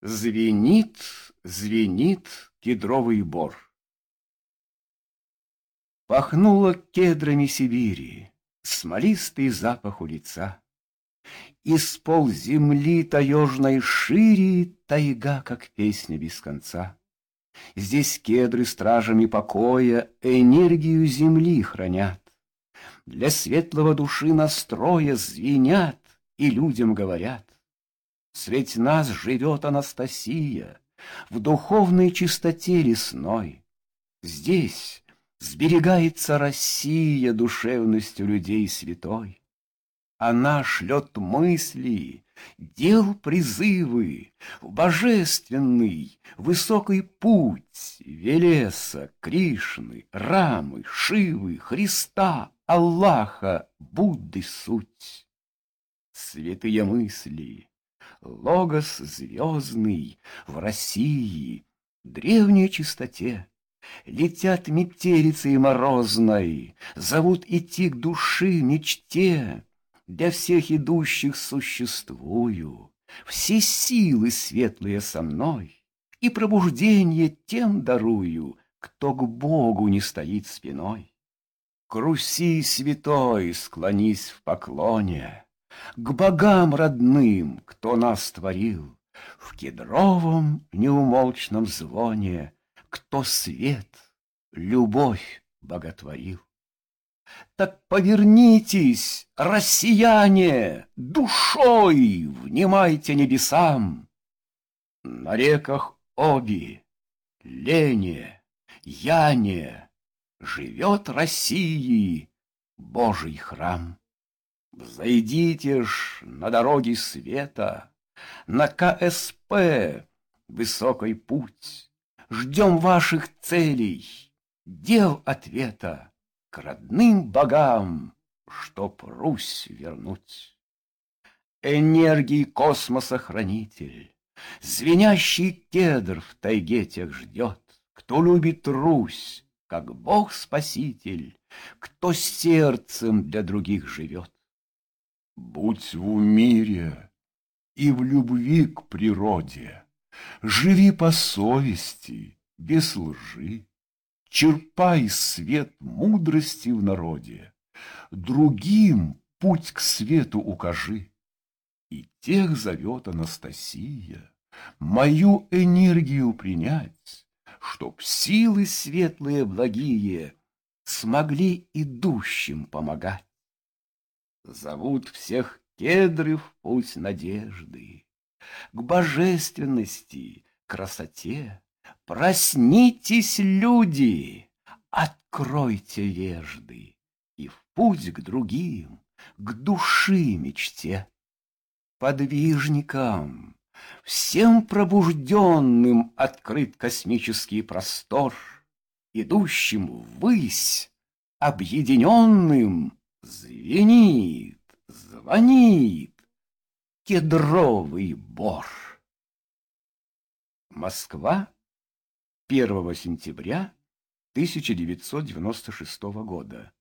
Звенит, звенит кедровый бор. Пахнуло кедрами Сибири, Смолистый запах у лица. Из пол земли таежной шире Тайга, как песня без конца. Здесь кедры стражами покоя Энергию земли хранят. Для светлого души настроя Звенят и людям говорят. Средь нас живет Анастасия В духовной чистоте лесной. Здесь сберегается Россия Душевностью людей святой. Она шлет мысли, дел призывы В божественный, высокий путь Велеса, Кришны, Рамы, Шивы, Христа, Аллаха, Будды суть. Святые мысли, Логос звездный в России, древней чистоте. Летят метелицей морозной, Зовут идти к души мечте. Для всех идущих существую, Все силы светлые со мной, И пробуждение тем дарую, Кто к Богу не стоит спиной. К Руси святой склонись в поклоне, к богам родным, кто нас творил, В кедровом неумолчном звоне, Кто свет, любовь боготворил. Так повернитесь, россияне, Душой внимайте небесам. На реках Оби, Лене, Яне Живет России Божий храм. Взойдите ж на дороги света, На КСП высокий путь. Ждем ваших целей, дел ответа К родным богам, чтоб Русь вернуть. Энергии космоса хранитель, Звенящий кедр в тайге тех ждет, Кто любит Русь, как Бог-спаситель, Кто сердцем для других живет. Будь в мире и в любви к природе, Живи по совести, без лжи, Черпай свет мудрости в народе, Другим путь к свету укажи. И тех зовет Анастасия Мою энергию принять, Чтоб силы светлые благие Смогли идущим помогать. Зовут всех кедры в путь надежды, К божественности, красоте. Проснитесь, люди, откройте вежды И в путь к другим, к души мечте. Подвижникам, всем пробужденным Открыт космический простор, Идущим ввысь, объединенным Звенит, звонит кедровый бор. Москва, 1 сентября 1996 года.